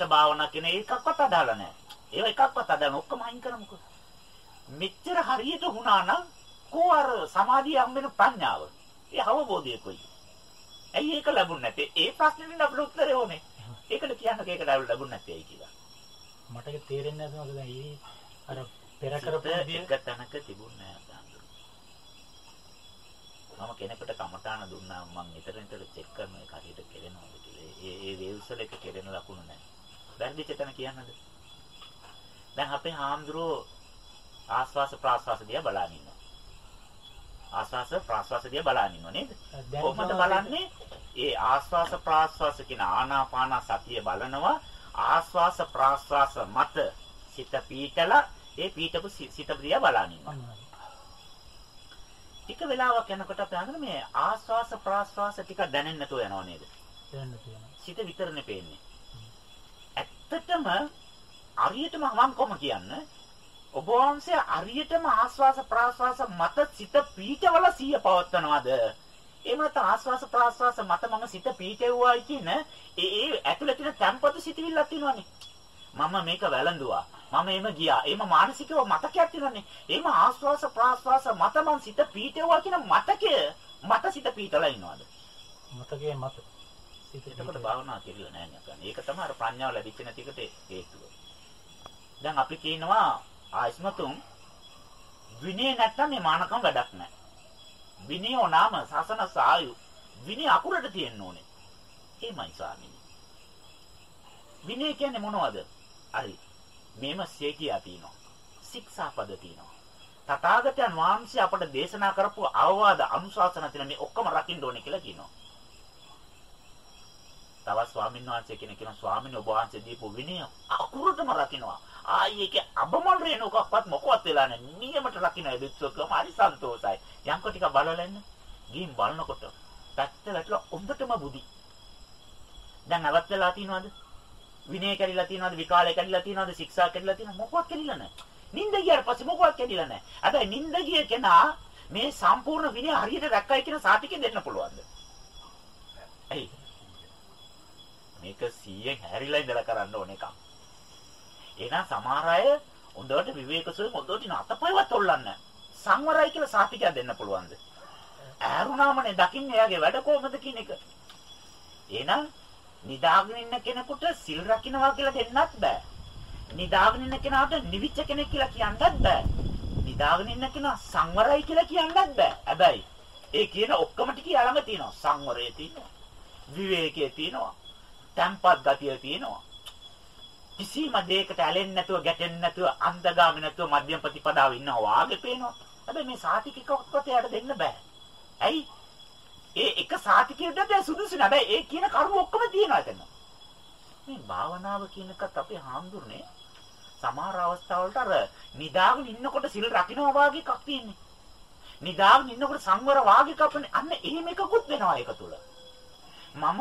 සමත භාවනා කියන එකක්වත් අදාළ නැහැ. ඒව එකක්වත් අදාළ ඔක්කොම අයින් කරමුකෝ. මෙච්චර හරියට වුණා නම් කෝ අර සමාධිය හම් වෙන ප්‍රඥාව. ඒ අවබෝධය කොයි. ඇයි ඒක ලැබුණ නැත්තේ? ඒ ප්‍රශ්නෙට අපිට උත්තරේ ඕනේ. ඒකට කියන්න ඒකට ලැබුණ නැත්තේ ඇයි කියලා. මට ඒක තේරෙන්නේ නැහැ මොකද ඒ අර පෙර කරපු එක තැනක තිබුණේ. මම කෙනෙකුට කමඨාන දුන්නා මම නිතර නිතර චෙක් කරන එක හරියට කෙරෙනවද කියලා. ඒ ඒ වේව්ස් වල එක කෙරෙන ලකුණු නැහැ. බැරිද තැන කියන්නද? දැන් අපේ හාමුදුරුවෝ ආස්වාස ප්‍රාස්වාස දිහා බලන ඉන්නවා. ආස්වාස ප්‍රාස්වාස දිහා බලන ඉන්නව නේද? කොහොමද බලන්නේ? ඒ ආස්වාස ප්‍රාස්වාස කියන ආනාපාන සතිය බලනවා ආස්වාස ප්‍රාස්වාස මත සිත පීතලා ඒ පීතපු සිත දිහා බලන ඉන්නවා. ටික වෙලාවක් යනකොට අපි හඳුන මේ ආස්වාස ප්‍රාස්වාස ටික දැනෙන්නේ නැතුව යනව නේද? දැනෙන්න තියෙනවා. සිත විතරනේ පේන්නේ. ඇත්තටම අරියටම මම කියන්න ඔබ වහන්සේ අරියටම ආස්වාස ප්‍රාස්වාස මත සිත පීඨවල සිය පවත්වනවද? එහෙම නැත්නම් ආස්වාස ප්‍රාස්වාස මත මම සිත පීඨෙව්වායි කියන ඒ ඒ ඇතුළේ තියෙන තැම්පතු සිතවිල්ලක් තියෙනවනේ. මම මේක වැළඳුවා. මම එම ගියා. එම මානසිකව මතකයක් තියෙනනේ. එම ආස්වාස ප්‍රාස්වාස මත මං සිත පීඨෙව්වා කියන මතකය මත සිත පීඨලා ඉන්නවද? මතකයේ මත. එතකොට භාවනා කෙරෙලා නැහැ නේද? ඒක තමයි අර ප්‍රඥාව ලැබිච්ච නැතිකට හේතුව. දැන් අපි කියනවා ආයස්මතුන් විනය නැත්තම් මේ මානකම් වැඩක් නැහැ. විනයෝ නාම සසන සායු විනය අකුරට තියෙන්න ඕනේ. එහෙමයි ස්වාමීනි. විනය කියන්නේ මොනවද? හරි. මේම සීකියා තියෙනවා. ශික්ෂාපද තියෙනවා. තථාගතයන් වහන්සේ අපට දේශනා කරපු අවවාද අනුශාසන තියෙන මේ ඔක්කොම රකින්න ඕනේ කියලා කියනවා. තවත් ස්වාමීන් වහන්සේ කෙනෙක් කියන ස්වාමීන් වහන්සේ දීපු විනය අකුරටම රකින්නවා. ආයි ඒකේ අබමල් රේණුකක්වත් මොකවත් වෙලා නැහැ. නියමට රකින්න දෙච්චකම හරි සන්තෝසයි. යන්කො ටික බලලන්න. ගිහින් බලනකොට පැත්ත වැටලා හොඳටම බුදි. දැන් අවත් වෙලා තියනවද? විනය කැඩිලා තියනවද? විකාලය කැඩිලා තියනවද? ශික්ෂා කැඩිලා තියනවද? මොකවත් කැඩිලා නැහැ. නින්ද ගියාට පස්සේ මොකවත් කැඩිලා නැහැ. හැබැයි නින්ද ගිය කෙනා මේ සම්පූර්ණ විනය හරියට රැක්කයි කියන සාතිකය දෙන්න පුළුවන්ද? ඇයි? මේක 100න් හැරිලා ඉඳලා කරන්න ඕන එකක්. එහෙනම් සමහර අය හොඳට විවේකසුව හොඳට ඉන අතපයවත් ඔල්ලන්න. සංවරයි කියලා සාතිකයක් දෙන්න පුළුවන්ද? ඈරුණාමනේ දකින්නේ එයාගේ වැඩ කොහොමද කියන එක. එහෙනම් නිදාගෙන ඉන්න කෙනෙකුට සිල් රකින්නවා කියලා දෙන්නත් බෑ. නිදාගෙන ඉන්න කෙනාට නිවිච්ච කෙනෙක් කියලා කියන්නත් බෑ. නිදාගෙන ඉන්න කෙනා සංවරයි කියලා කියන්නත් බෑ. හැබැයි ඒ කියන ඔක්කොම ටික ළඟ තියෙනවා. සංවරය තියෙනවා. විවේකයේ තියෙනවා. තැම්පත් ගතිය තියෙනවා. කිසිම දෙයකට ඇලෙන්නේ නැතුව ගැටෙන්නේ නැතුව අන්ධගාමී නැතුව මධ්‍යම ප්‍රතිපදාව ඉන්නවා වාගේ පේනවා. හැබැයි මේ සාතිකකවත් එයාට දෙන්න බෑ. ඇයි? ඒ එක සාතිකයකට දැන් සුදුසු නෑ. හැබැයි ඒ කියන කරුණු ඔක්කොම තියෙනවා එතන. මේ භාවනාව කියන එකත් අපේ හාමුදුරනේ සමහර අවස්ථාවලට අර නිදාගෙන ඉන්නකොට සිල් රකින්නවා වාගේ එකක් තියෙන්නේ. නිදාගෙන ඉන්නකොට සංවර වාගේ කපන්නේ. අන්න එහෙම එකකුත් වෙනවා ඒක තුල. මම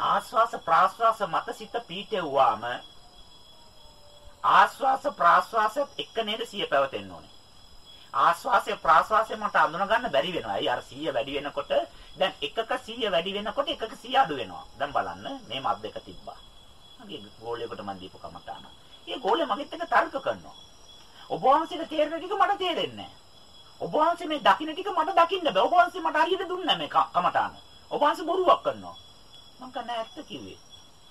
ආස්වාස ප්‍රාස්වාස මත සිත පීඨෙව්වාම ආස්වාස ප්‍රාස්වාසත් එක්ක නේද සිය පැවතෙන්න ඕනේ. ආස්වාසය ප්‍රාස්වාසය මට අඳුන ගන්න බැරි වෙනවා. අයි අර 100 වැඩි වෙනකොට දැන් එකක 100 වැඩි වෙනකොට එකක 100 අඩු වෙනවා. දැන් බලන්න මේ මත් දෙක තිබ්බා. මගේ ගෝලයකට මම දීපු කමටාන. ඒ ගෝලය මගෙත් එක්ක තර්ක කරනවා. ඔබ වහන්සේට තේරෙන ටික මට තේරෙන්නේ නැහැ. ඔබ වහන්සේ මේ දකින්න ටික මට දකින්න බෑ. ඔබ වහන්සේ මට හරියට දුන්නේ නැහැ මේ කමටාන. ඔබ වහන්සේ බොරුවක් කරනවා. මං කන්නේ ඇත්ත කිව්වේ.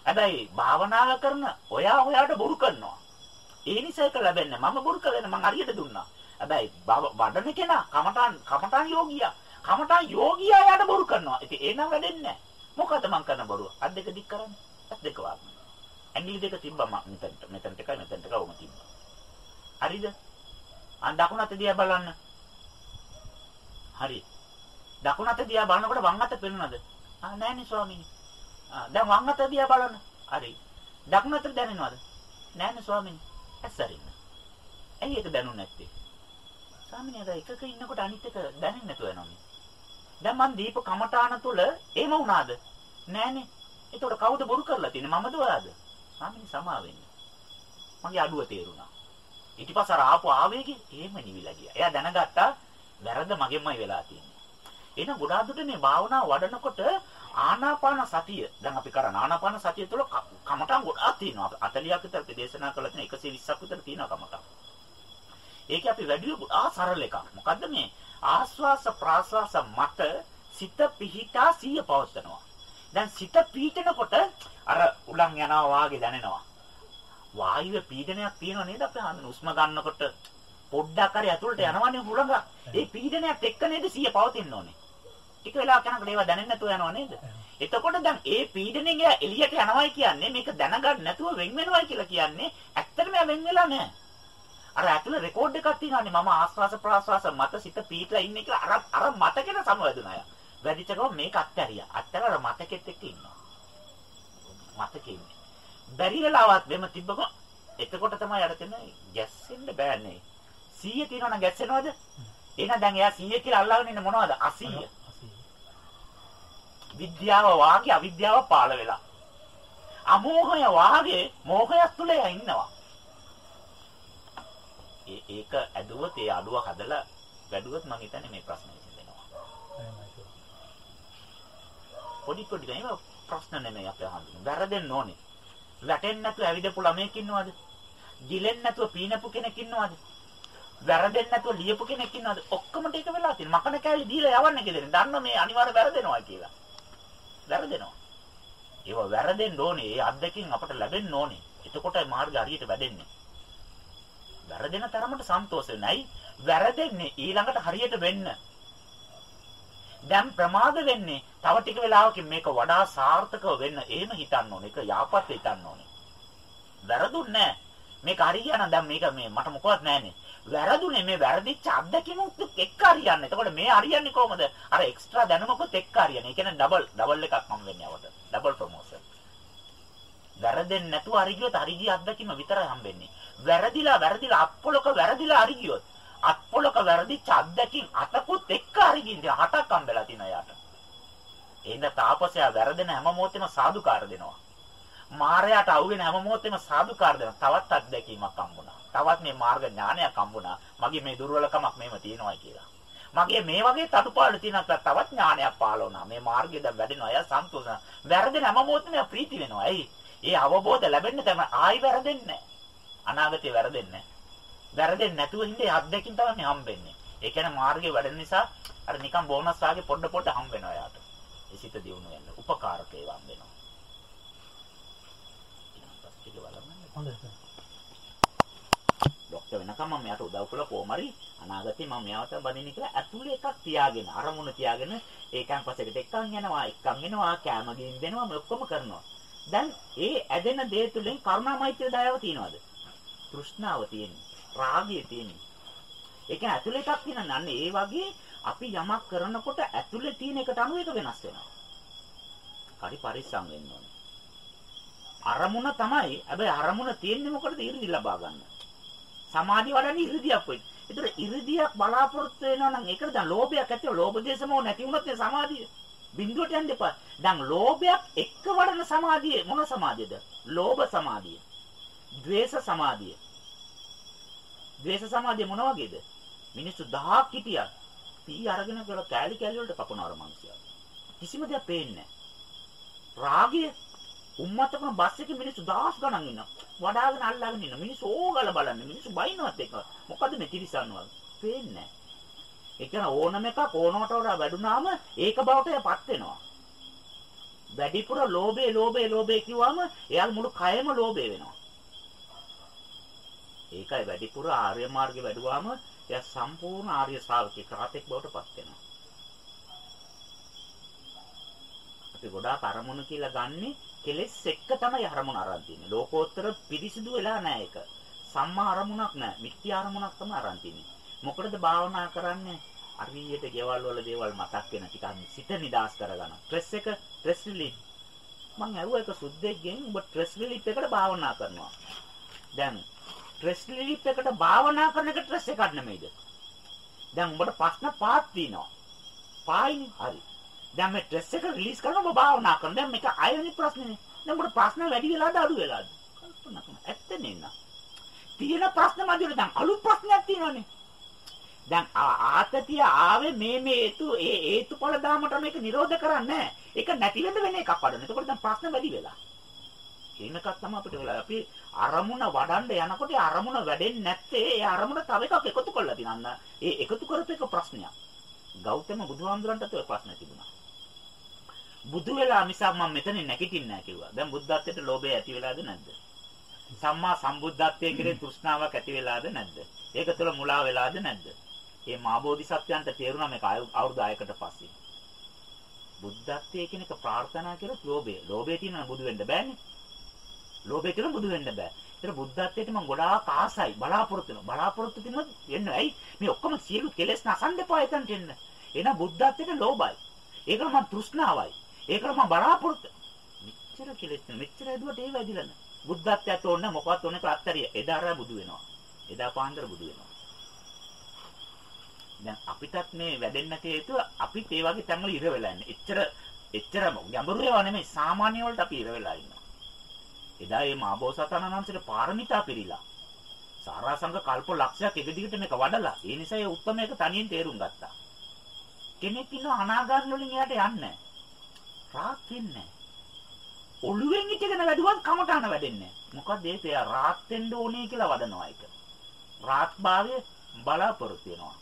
හැබැයි භාවනාව කරන ඔයා ඔයාට බොරු කරනවා. ඒ නිසා ඒක ලැබෙන්නේ මම බොරු කළේ මං හරියට දුන්නා. හැබැයි වඩන කෙනා කමඨාන් කමඨාන් යෝගියා. කමඨාන් යෝගියා යාට බොරු කරනවා. ඉතින් ඒ නම් වැඩෙන්නේ නැහැ. මොකද මං කරන බොරුව? අත් දෙක දික් කරන්නේ. අත් දෙක වාග්න. ඇඟිලි දෙක තිබ්බා මම මෙතනට මෙතනට එකයි මෙතනට එකයි ඔම තිබ්බා. හරිද? අන් දකුණත් දිහා බලන්න. හරි. දකුණත් දිහා බලනකොට වම් අත පෙනුනද? ආ නෑනේ ස්වාමීනි. දැන් වම් අත දිහා බලන්න. හරි. දකුණු අත දැනෙනවද? නෑනේ ස්වාමීනි. ඇස්සරින්න. ඇයි ඒක දැනුනේ නැත්තේ? ස්වාමීනි අර එකක ඉන්නකොට අනිත් එක දැනෙන්නේ නැතුව යනවානේ. දැන් මං දීප කමඨාන තුල එහෙම වුණාද? නෑනේ. එතකොට කවුද බොරු කරලා තියෙන්නේ? මමද ඔයාද? ස්වාමීනි සමා වෙන්න. මගේ අඩුව තේරුණා. ඊට පස්සේ අර ආපු ආවේගෙ එහෙම නිවිලා ගියා. එයා දැනගත්තා වැරද්ද මගෙන්මයි වෙලා තියෙන්නේ. එහෙනම් ගොඩාක් දුරට මේ භාවනාව වඩනකොට ආනාපාන සතිය දැන් අපි කරන ආනාපාන සතිය තුළ කමටන් ගොඩාක් තියෙනවා. 40ක් විතර අපි දේශනා කළා තියෙන 120ක් විතර තියෙනවා කමටන්. ඒක අපි වැඩි ගොඩාක් සරල එකක්. මොකද්ද මේ ආස්වාස ප්‍රාස්වාස මත සිත පිහිටා සිය පවත්නවා. දැන් සිත පීඩනකොට අර උලන් යනවා වාගේ දැනෙනවා. වායුවේ පීඩනයක් තියෙනව නේද අපි හඳුන උස්ම ගන්නකොට පොඩ්ඩක් හරි ඇතුළට යනවනේ හුලඟ. ඒ පීඩනයත් එක්ක නේද සිය පවතින්න ඕනේ. ටික වෙලාවක් යනකොට ඒවා දැනෙන්නේ නැතුව යනව නේද? එතකොට දැන් ඒ පීඩණයෙන් එළියට යනවයි කියන්නේ මේක දැනගන්න නැතුව වෙන් වෙනවයි කියලා කියන්නේ ඇත්තටම වෙන් වෙලා නැහැ. අර ඇතුළේ රෙකෝඩ් එකක් තියෙනවානේ මම ආස්වාස ප්‍රාස්වාස මත සිත පීట్లా ඉන්නේ කියලා අර අර මතකෙට සමවැදුනා. වැඩිච ගම මේක අත්හැරියා. අත්හැරලා මතකෙත් එක්ක ඉන්නවා. මතකෙ ඉන්නේ. බැරි වෙලාවත් මෙම තිබ්බම එතකොට තමයි අර තෙන ගැස්සෙන්න බෑනේ. 100 තියනවා නම් ගැස්සෙනවද? එහෙනම් දැන් එයා 100 කියලා අල්ලගෙන ඉන්නේ මොනවද? 80. විද්‍යාව වාගේ අවිද්‍යාව පාළ වෙලා. අමෝහය වාගේ මෝහයක් තුල ඉන්නවා. ඒක ඇදුවොත් ඒ අඩුව හදලා වැඩුවොත් මම හිතන්නේ මේ ප්‍රශ්නේ විසඳෙනවා. පොඩි පොඩි දේවල් ප්‍රශ්න නෙමෙයි අපි අහන්නේ. වැරදෙන්න ඕනේ. වැටෙන්නේ නැතුව ඇවිදපු ළමයෙක් ඉන්නවද? ගිලෙන්නේ නැතුව පීනපු කෙනෙක් ඉන්නවද? වැරදෙන්නේ නැතුව ලියපු කෙනෙක් ඉන්නවද? ඔක්කොම ටික වෙලා තියෙනවා. මකන කෑලි දීලා යවන්න කියලා. දන්න මේ අනිවාර්ය වැරදෙනවා කියලා. වැරදෙනවා. ඒව වැරදෙන්න ඕනේ. ඒ අත්දැකීම් අපට ලැබෙන්න ඕනේ. එතකොට මාර්ගය හරියට වැඩෙන්නේ. වැරදෙන තරමට සන්තෝෂ වෙන්නයි වැරදෙන්නේ ඊළඟට හරියට වෙන්න. දැන් ප්‍රමාද වෙන්නේ තව ටික වෙලාවකින් මේක වඩා සාර්ථකව වෙන්න එහෙම හිතන්න ඕනේ. ඒක යාපත් හිතන්න ඕනේ. වැරදුන්නේ මේක හරියන දැන් මේක මේ මට මොකවත් නැහැනේ. වැරදුනේ මේ වැරදිච්ච අත්දැකීමුත් එක්ක හරියන්නේ. එතකොට මේ හරියන්නේ කොහොමද? අර එක්ස්ට්‍රා දැනුමකුත් එක්ක හරියන්නේ. ඒ කියන්නේ ඩබල් ඩබල් එකක් මම වෙන්නේ අවත. Double promotion. වැරදෙන්නේ නැතුව හරි ගියොත් හරි ගිය අත්දැකීම විතරයි හම්බෙන්නේ. වැරදිලා වැරදිලා අත්පොලක වැරදිලා හරි ගියොත් අත්පොලක වැරදිච්ච අත්දැකීම් අතකුත් එක්ක හරි ගින්ද හටක් හම්බෙලා තිනා යාට. එහෙනම් තාපසයා වැරදෙන හැම මොහොතෙම සාදුකාර දෙනවා. මාරයාට අහුවෙන හැම මොහොතෙම සාදුකාර දෙනවා. තවත් අත්දැකීමක් හම්බුණා. තවත් මේ මාර්ග ඥානයක් හම්බුණා. මගේ මේ දුර්වලකමක් මෙහෙම තියෙනවා කියලා. මගේ මේ වගේ තටුපාඩු තියෙනවා තවත් ඥානයක් පාළ වුණා. මේ මාර්ගය දැන් වැඩෙනවා. අය සන්තෝෂ. වැරදෙන හැම මොහොතෙම ප්‍රීති වෙනවා. ඇයි? ඒ අවබෝධ ලැබෙන්න තමයි ආයි වැරදෙන්නේ අනාගතේ වැරදෙන්නේ වැරදෙන්නේ නැතුව ඉඳේ අත්දැකින් තමයි හම්බෙන්නේ. ඒ කියන්නේ මාර්ගයේ වැඩෙන නිසා අර නිකන් බෝනස් ආගේ පොඩ පොඩ හම්බ වෙනවා යාට. ඒ සිත දියුණු වෙන්න උපකාරක ඒවා හම්බ වෙනවා. හොඳයි. ડોක්ටර් වෙනකම් මම මෙයාට උදව් කළා කොහොම හරි අනාගතේ මම මෙයාට බඳින්න කියලා ඇතුලේ එකක් තියාගෙන අරමුණ තියාගෙන ඒකන් පස්සෙකට එක්කන් යනවා එක්කන් එනවා කැම ගින් දෙනවා මේ ඔක්කොම කරනවා. දැන් ඒ ඇදෙන දේ තුලින් කරුණාමෛත්‍රිය දයාව තියනවාද? තෘෂ්ණාව තියෙන්නේ රාගය තියෙන්නේ. ඒක ඇතුලේ එකක් තියෙනවා අන්න ඒ වගේ අපි යමක් කරනකොට ඇතුලේ තියෙන එකට අනුව ඒක වෙනස් වෙනවා. හරි පරිස්සම් වෙන්න ඕනේ. අරමුණ තමයි. හැබැයි අරමුණ තියෙන්නේ මොකටද? ඉරිදි ලබා ගන්න. සමාධිය වඩන්නේ ඉරිදියක් වෙයි. ඒතර ඉරිදියක් බලාපොරොත්තු වෙනවා නම් ඒකට දැන් ලෝභයක් ඇතිව ලෝභ දේශමෝ නැති වුණොත් ඒ සමාධිය බිඳුවට යන්න එපා. දැන් ලෝභයක් එක්ක වඩන සමාධිය මොන සමාධියද? ලෝභ සමාධිය. ද්වේෂ සමාධිය. ද්වේෂ සමාධිය මොන වගේද? මිනිස්සු 1000ක් හිටියා. පී අරගෙන කියලා කෑලි කෑලි වලට කපනවර මංසියා. කිසිම දෙයක් පේන්නේ නැහැ. රාගය උම්මතකම බස් එකේ මිනිස්සු දහස් ගණන් ඉන්නවා. වඩාගෙන අල්ලාගෙන ඉන්න මිනිස්සු ඕගල බලන්නේ මිනිස්සු බයින්නවත් එක. මොකද මේ තිරිසන් වල? පේන්නේ නැහැ. ඒ කියන්නේ ඕනම එකක් ඕනකට වඩා වැඩුණාම ඒක බවට යපත් වෙනවා. වැඩිපුර ලෝභේ ලෝභේ ලෝභේ කිව්වම එයාගේ මුළු කයම ලෝභේ වෙනවා. ඒකයි වැඩිපුර ආර්ය මාර්ගේ වැඩුවාම එයා සම්පූර්ණ ආර්ය ශ්‍රාවකෙක් රාතෙක් බවට පත් වෙනවා. අපි ගොඩාක් අරමුණු කියලා ගන්නේ කෙලෙස් එක්ක තමයි අරමුණ අරන් තියෙන්නේ. ලෝකෝත්තර පිරිසිදු වෙලා නැහැ ඒක. සම්මා අරමුණක් නැහැ. මිත්‍යා අරමුණක් තමයි අරන් තියෙන්නේ. මොකටද භාවනා කරන්නේ? හරියට ගෙවල් වල දේවල් මතක් වෙන ටිකක් සිත නිදාස් කරගන්න. ස්ට්‍රෙස් එක ස්ට්‍රෙස් රිලීෆ්. මං අහුවා එක සුද්දෙක්ගෙන් ඔබ ස්ට්‍රෙස් රිලීෆ් එකට භාවනා කරනවා. දැන් ස්ට්‍රෙස් රිලීෆ් එකට භාවනා කරන එක ස්ට්‍රෙස් එකක් නෙමෙයිද? දැන් උඹට ප්‍රශ්න පහක් තියෙනවා. පහයිනේ. හරි. දැන් මේ ස්ට්‍රෙස් එක රිලීස් කරනවා ඔබ භාවනා කරනවා. දැන් මේක අයනි ප්‍රශ්නේ. දැන් උඹට ප්‍රශ්න වැඩි වෙලාද අඩු වෙලාද? කල්පනා කරන්න. ඇත්ත නෙන්න. තියෙන ප්‍රශ්න මැදින් දැන් අලුත් ප්‍රශ්නයක් තියෙනවානේ. දැන් ආතතිය ආවේ මේ මේ හේතු ඒ හේතුඵල දාමට මේක නිරෝධ කරන්නේ ඒක නැති වෙන්න වෙන එකක් වඩන. එතකොට දැන් ප්‍රශ්න වැඩි වෙලා. එහෙම එකක් තමයි අපිට වෙලා. අපි අරමුණ වඩන්න යනකොට අරමුණ වැඩෙන්නේ නැත්තේ ඒ අරමුණ තව එකක් එකතු කරලා තිනන්න. ඒ එකතු කරපු එක ප්‍රශ්නයක්. ගෞතම බුදුහාමුදුරන්ටත් ඔය ප්‍රශ්න තිබුණා. බුදු වෙලා මිසක් මම මෙතනින් නැගිටින්නේ නැහැ කිව්වා. දැන් බුද්ධත්වයට ලෝභය ඇති වෙලාද නැද්ද? සම්මා සම්බුද්ධත්වයේ කෙරේ තෘෂ්ණාවක් ඇති වෙලාද නැද්ද? ඒක තුළ මුලා වෙලාද නැද්ද? මේ මාබෝධිසත්වයන්ට තේරුණා මේක අවුරුදු 6කට පස්සේ. බුද්ධත්වයේ කියන එක ප්‍රාර්ථනා කරලා ලෝභය. ලෝභය තියෙනවා බුදු වෙන්න බෑනේ. ලෝභය කියලා බුදු වෙන්න බෑ. ඒතර බුද්ධත්වයට මම ගොඩාක් ආසයි බලාපොරොත්තු වෙනවා. බලාපොරොත්තු තිබුණොත් වෙන්නේ ඇයි? මේ ඔක්කොම සියලු කෙලෙස් නසන්න එපා එතනට එන්න. එහෙනම් බුද්ධත්වයට ලෝභයි. ඒකට මම තෘෂ්ණාවයි. ඒකට මම බලාපොරොත්තු මෙච්චර කෙලෙස් මෙච්චර ඇදුවට ඒ වැදිලා නැහැ. බුද්ධත්වයට ඕන මොකවත් ඕනේ ප්‍රත්‍යරිය. එදාට බුදු වෙනවා. එදා පාන්දර බුදු වෙනවා. දැන් අපිටත් මේ වැඩෙන්න හේතුව අපිත් ඒ වගේ තැන්වල ඉර වෙලා ඉන්නේ. එච්චර එච්චර ගැඹුරු ඒවා නෙමෙයි සාමාන්‍ය වලට අපි ඉර වෙලා ඉන්නවා. එදා මේ මාබෝසතාණන් වහන්සේට පාරමිතා පිරීලා. සාරාංශක කල්ප ලක්ෂයක් එක දිගට මේක වඩලා. ඒ නිසා ඒ උත්තරමයක තනියෙන් තේරුම් ගත්තා. කෙනෙක් ඉන්න අනාගාමී වලින් එයාට යන්නේ රාත් වෙන්නේ ඔළුවෙන් ඉඳගෙන වැඩුවත් කමටහන වැඩෙන්නේ මොකද ඒක එයා රාත් වෙන්න ඕනේ කියලා වඩනවා ඒක. රාත් භාවය බලාපොරොත්තු වෙනවා.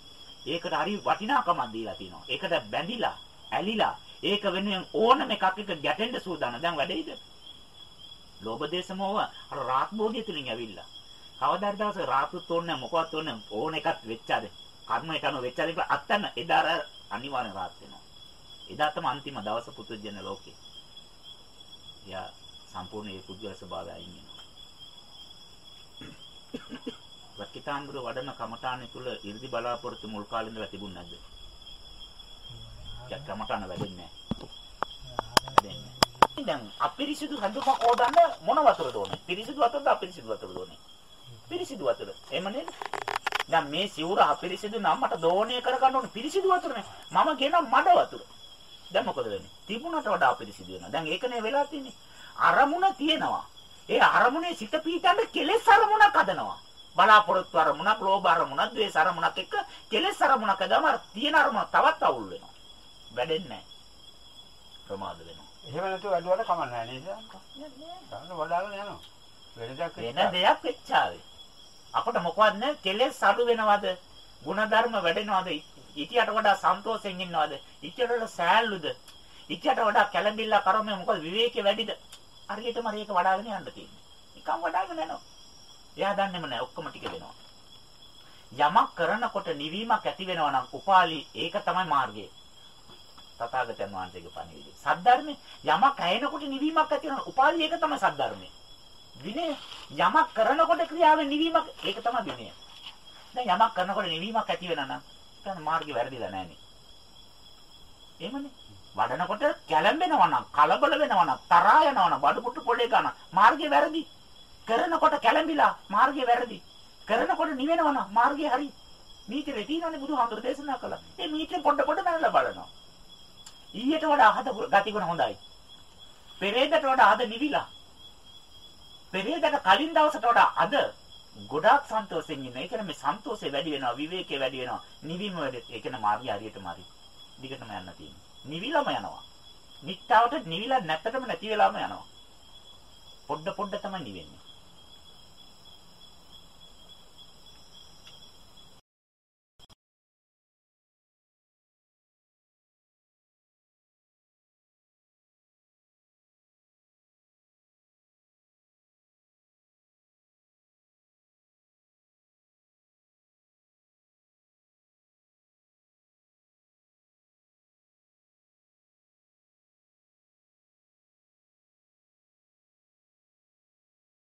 ඒකට හරි වටිනාකමක් දීලා තිනවා. ඒකට බැඳිලා, ඇලිලා, ඒක වෙනුවෙන් ඕනම එකක් එක ගැටෙන්න සූදානම්. දැන් වැඩේද? ලෝභ දේශ මොහ අර රාත් බෝධිය තුලින් ඇවිල්ලා. කවදාද දවසක රාතුත් ඕනේ මොකවත් ඕනේ ඕන එකක් වෙච්චාද? කර්මයට අනුව වෙච්චාද කියලා අත්තන්න එදා අර අනිවාර්යෙන් රාත් වෙනවා. එදා තමයි අන්තිම දවස පුදුජන ලෝකේ. යා සම්පූර්ණ ඒ පුදුජන ස්වභාවය අයින් වෙනවා. වක්කිතාම්බුර වඩන කමඨානෙ තුල 이르දි බලාපොරොත්තු මුල් කාලේ ඉඳලා තිබුණ නැද්ද? දැන් කමඨාන වැඩෙන්නේ නැහැ. දැන් අපිරිසිදු හඳුම හොදන්න මොන වතුරද ඕනේ? පිරිසිදු වතුරද අපිරිසිදු වතුරද ඕනේ? පිරිසිදු වතුර. එහෙම නේද? දැන් මේ සිවුර අපිරිසිදු නම් මට දෝණය කරගන්න ඕනේ පිරිසිදු වතුරනේ. මම ගෙන මඩ වතුර. දැන් මොකද වෙන්නේ? තිබුණට වඩා අපිරිසිදු වෙනවා. දැන් ඒකනේ වෙලා තියෙන්නේ. අරමුණ තියෙනවා. ඒ අරමුණේ සිත පීතන්න කෙලෙස් අරමුණක් හදනවා. බලාපොරොත්තු අරමුණක්, ලෝභ අරමුණක්, ද්වේෂ අරමුණක් එක්ක කෙලෙස් අරමුණක් හදම තියෙන අරමුණ තවත් අවුල් වෙනවා. වැඩෙන්නේ නැහැ. ප්‍රමාද වෙනවා. එහෙම නැතුව වැඩුවට කමක් නැහැ නේද? ගන්න වඩාගෙන යනවා. වෙන දෙයක් වෙච්චාවේ. අපට මොකවත් නැහැ කෙලෙස් අඩු වෙනවද? ಗುಣධර්ම වැඩෙනවද? ඉතියට වඩා සන්තෝෂෙන් ඉන්නවද? ඉතියට වඩා සෑල්ලුද? ඉතියට වඩා කැළඹිල්ල කරන්නේ මොකද විවේකේ වැඩිද? හරියටම හරියක වඩාගෙන යන්න තියෙන්නේ. නිකන් වඩාගෙන යනවා. එයා දන්නේම නැහැ ඔක්කොම ටික වෙනවා. යමක් කරනකොට නිවීමක් ඇති වෙනවා නම් උපාලි ඒක තමයි මාර්ගය. තථාගතයන් වහන්සේගේ පණිවිඩය. සද්ධර්මයේ යමක් ඇයෙනකොට නිවීමක් ඇති වෙනවා. උපාලි ඒක තමයි සද්ධර්මයේ. විනය යමක් කරනකොට ක්‍රියාවෙන් නිවීමක් ඒක තමයි විනය. දැන් යමක් කරනකොට නිවීමක් ඇති වෙනා නම් ඒක මාර්ගය වැරදිලා නැහනේ. එහෙමනේ. වඩනකොට කැළඹෙනවා නම් කලබල වෙනවා නම් තරහා යනවා නම් බඩපුට්ටු පොඩේ ගන්න මාර්ගය වැරදි. කරනකොට කැළඹිලා මාර්ගය වැරදි. කරනකොට නිවෙනවා නම් මාර්ගය හරි. මීටරේ තියෙනනේ බුදුහාමුදුරු දේශනා කළා. ඒ මීටරේ පොඩ පොඩ මනලා බලනවා. ඊයට වඩා අහද ගතිගුණ හොඳයි. පෙරේදට වඩා අද නිවිලා. පෙරේදට කලින් දවසට වඩා අද ගොඩාක් සන්තෝෂෙන් ඉන්න. ඒ කියන්නේ මේ සන්තෝෂය වැඩි වෙනවා, විවේකය වැඩි වෙනවා, නිවීම වැඩි. ඒ කියන්නේ මාර්ගය හරියටම හරි. දිගටම යන්න තියෙනවා. නිවිලම යනවා. නිට්ටාවට නිවිලා නැත්තටම නැති වෙලාම යනවා. පොඩ පොඩ තමයි නිවෙන්නේ.